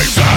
Poison!